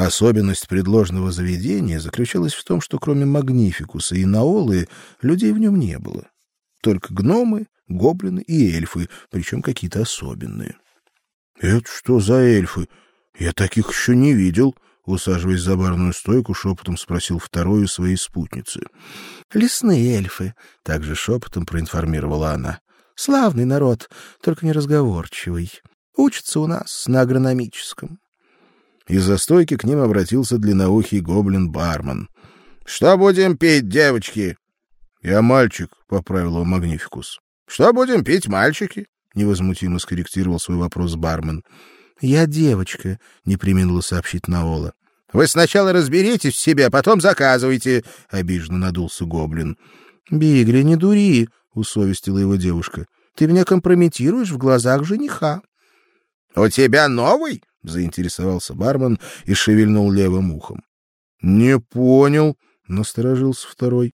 Особенность предложенного заведения заключалась в том, что кроме Магнификуса и Наолы людей в нем не было. Только гномы, гоблины и эльфы, причем какие-то особенные. Это что за эльфы? Я таких еще не видел, усаживаясь за барную стойку, шепотом спросил вторую своей спутницы. Лесные эльфы, также шепотом проинформировала она. Славный народ, только неразговорчивый. Учится у нас на агрономическом. Из-за стойки к ним обратился длинноухий гоблин-бармен. Что будем пить, девочки? Я мальчик, поправил его Магнификус. Что будем пить, мальчики? невозмутимо скорректировал свой вопрос бармен. Я девочка, не преминула сообщить Наола. Вы сначала разберитесь в себе, а потом заказывайте, обиженно надулся гоблин. Бигли, не дури, усовестила его девушка. Ты меня компрометируешь в глазах жениха. У тебя новый? Заинтересовался бармен и шевельнул левым ухом. Не понял, насторожился второй.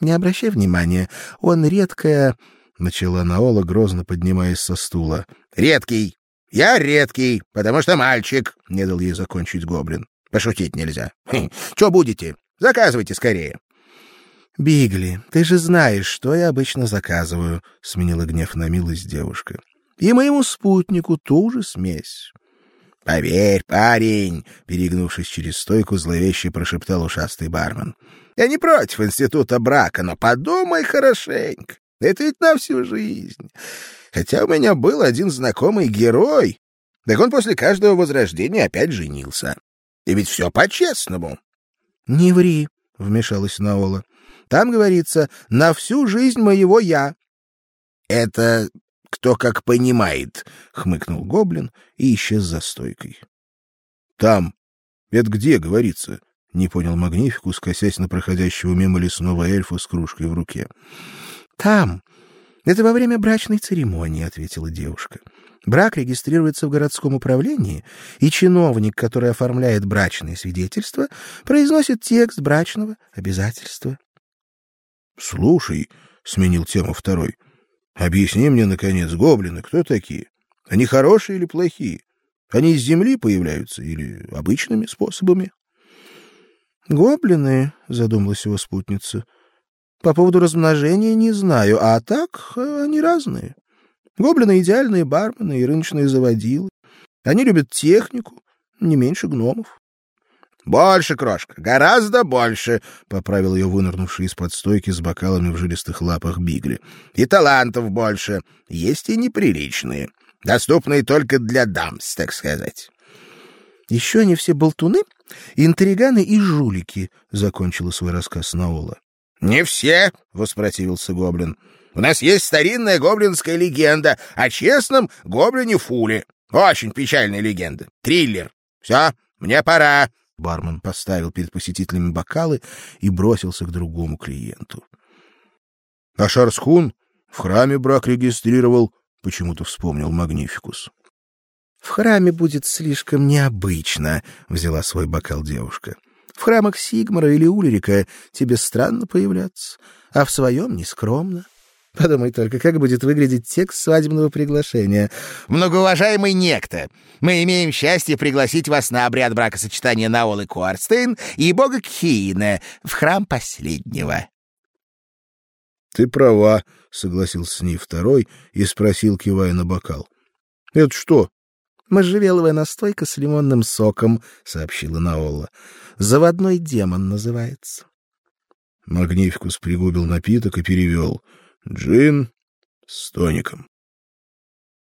Не обращай внимания, он редкая, начала Наола грозно поднимаясь со стула. Редкий. Я редкий, потому что мальчик, не дал ей закончить гоблин. Пошутить нельзя. Что будете? Заказывайте скорее. Бигли, ты же знаешь, что я обычно заказываю, сменила гнев на милость девушка. И моему спутнику ту же смесь. Поверь, парень, перегнувшись через стойку, зловеще прошептал ушастый бармен. Я не против института брака, но подумай хорошенько. Это ведь на всю жизнь. Хотя у меня был один знакомый герой, так он после каждого возрождения опять женился. И ведь все по-честному. — Не ври, — вмешалась Наола. — Там говорится «на всю жизнь моего я». — Это кто как понимает, — хмыкнул гоблин и исчез за стойкой. — Там. Это где говорится? — не понял Магнификус, косясь на проходящего мимо лесного эльфа с кружкой в руке. — Там. Это во время брачной церемонии, — ответила девушка. Брак регистрируется в городском управлении, и чиновник, который оформляет брачное свидетельство, произносит текст брачного обязательства. — Слушай, — сменил тему второй, — объясни мне, наконец, гоблины кто такие? Они хорошие или плохие? Они из земли появляются или обычными способами? — Гоблины, — задумалась его спутница, — по поводу размножения не знаю, а так э, они разные. Гоблины — идеальные бармены и рыночные заводилы. Они любят технику, не меньше гномов. — Больше, крошка, гораздо больше, — поправил ее вынырнувший из-под стойки с бокалами в жилистых лапах Бигли. — И талантов больше. Есть и неприличные, доступные только для дамс, так сказать. — Еще они все болтуны, интриганы и жулики, — закончила свой рассказ Наола. — Не все, — воспротивился гоблин. У нас есть старинная гоблинская легенда о честном гоблине Фуле. Очень печальная легенда. Триллер. Все, мне пора. Бармен поставил перед посетителями бокалы и бросился к другому клиенту. — А Шарскун в храме брак регистрировал, — почему-то вспомнил Магнификус. — В храме будет слишком необычно, — взяла свой бокал девушка. — В храмах Сигмара или Ульрика тебе странно появляться, а в своем нескромно. — Подумай только, как будет выглядеть текст свадебного приглашения. Многоуважаемый некто, мы имеем счастье пригласить вас на обряд бракосочетания Наолы Куарстейн и бога Кхиина в храм последнего. Ты права, согласился с ней второй и спросил, кивая на бокал. Это что? Можжевеловая настойка с лимонным соком, сообщила Наола. Заводной демон называется. Магнификус пригубил напиток и перевел — Джин с тоником.